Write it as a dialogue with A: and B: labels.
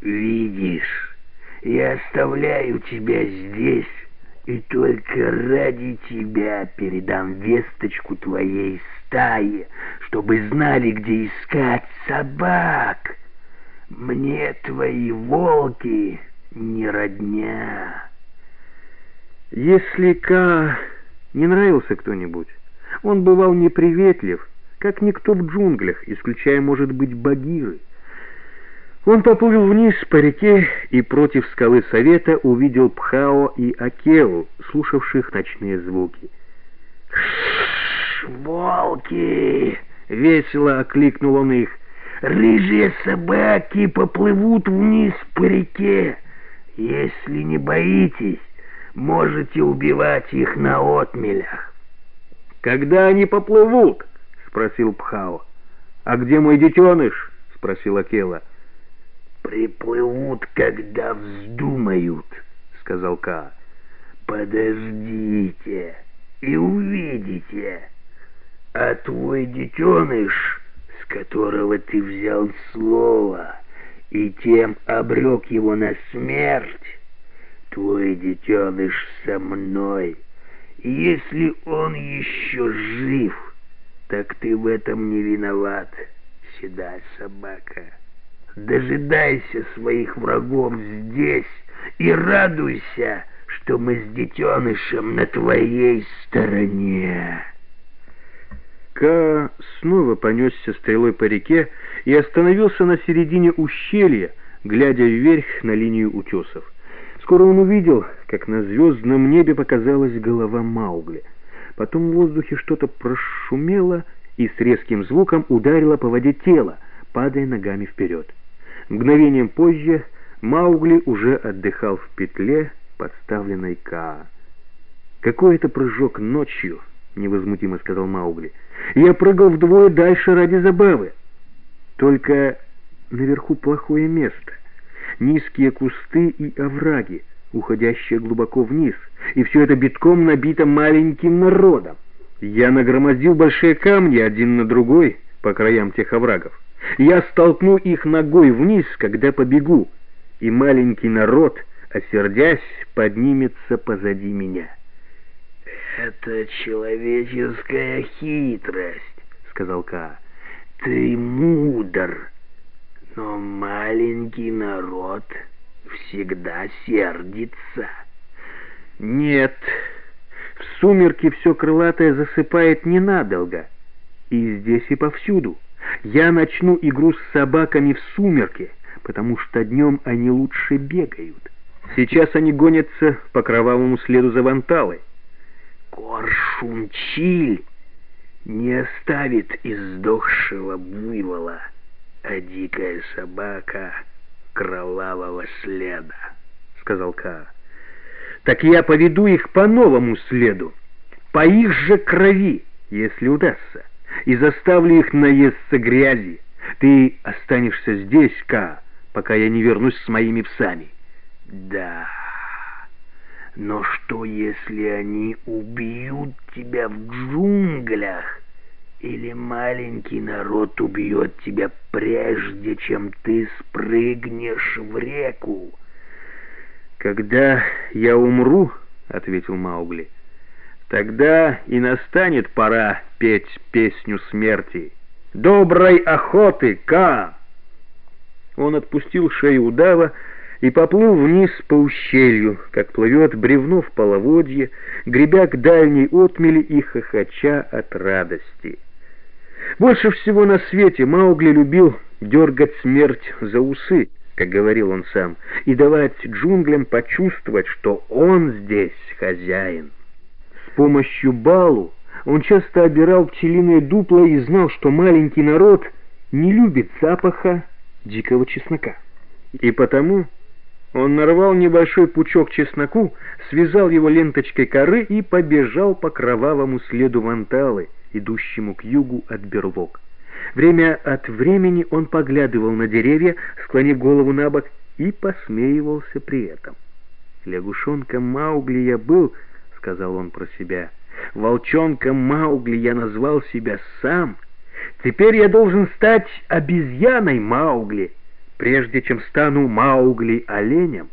A: Видишь, я оставляю тебя здесь, и только ради тебя передам весточку твоей стае, чтобы знали, где искать собак. Мне твои волки не родня.
B: Если Ка не нравился кто-нибудь, он бывал неприветлив, как никто в джунглях, исключая, может быть, Багиры. Он поплыл вниз по реке и против скалы совета увидел Пхао и Акеу, слушавших ночные звуки.
A: «Волки!» — весело окликнул он их. «Рыжие собаки поплывут вниз по реке. Если не боитесь, можете убивать их на отмелях».
B: «Когда они поплывут?» — спросил Пхао. «А где мой детеныш?» — спросил Акела.
A: «Приплывут, когда вздумают», — сказал Ка. «Подождите и увидите. А твой детеныш, с которого ты взял слово, и тем обрек его на смерть, твой детеныш со мной. Если он еще жив, так ты в этом не виноват, седая собака» дожидайся своих врагов здесь и радуйся, что мы с детенышем на твоей стороне.
B: Ка снова понесся стрелой по реке и остановился на середине ущелья, глядя вверх на линию утесов. Скоро он увидел, как на звездном небе показалась голова Маугли. Потом в воздухе что-то прошумело и с резким звуком ударило по воде тело, падая ногами вперед. Мгновением позже Маугли уже отдыхал в петле, подставленной Каа. «Какой это прыжок ночью?» — невозмутимо сказал Маугли. «Я прыгал вдвое дальше ради забавы. Только наверху плохое место. Низкие кусты и овраги, уходящие глубоко вниз, и все это битком набито маленьким народом. Я нагромоздил большие камни один на другой по краям тех оврагов. Я столкну их ногой вниз, когда побегу, и маленький народ, осердясь, поднимется позади меня.
A: «Это человеческая хитрость», — сказал Ка. «Ты мудр, но маленький народ всегда сердится».
B: «Нет, в сумерки все крылатое засыпает ненадолго, и здесь и повсюду». Я начну игру с собаками в сумерки, потому что днем они лучше бегают. Сейчас они гонятся по кровавому следу за ванталой.
A: Коршунчиль не оставит издохшего буйвола, а дикая собака кровавого следа, — сказал Ка.
B: Так я поведу их по новому следу, по их же крови, если удастся и заставлю их наесться грязи. Ты останешься здесь, Ка, пока я не вернусь с моими псами.
A: Да, но что, если они убьют тебя в джунглях? Или маленький народ убьет тебя прежде, чем ты спрыгнешь в реку?
B: «Когда я умру, — ответил Маугли, — Тогда и настанет пора петь песню смерти. «Доброй охоты, Ка!» Он отпустил шею удава и поплыл вниз по ущелью, как плывет бревно в половодье, гребя к дальней отмели и хохоча от радости. Больше всего на свете Маугли любил дергать смерть за усы, как говорил он сам, и давать джунглям почувствовать, что он здесь хозяин помощью Балу он часто обирал пчелиное дупло и знал, что маленький народ не любит запаха дикого чеснока. И потому он нарвал небольшой пучок чесноку, связал его ленточкой коры и побежал по кровавому следу ванталы, идущему к югу от берлог. Время от времени он поглядывал на деревья, склонив голову на бок, и посмеивался при этом. Лягушонком Маугли я был — сказал он про себя. Волчонком Маугли я назвал себя сам. Теперь я должен стать обезьяной Маугли, прежде чем стану Маугли оленем,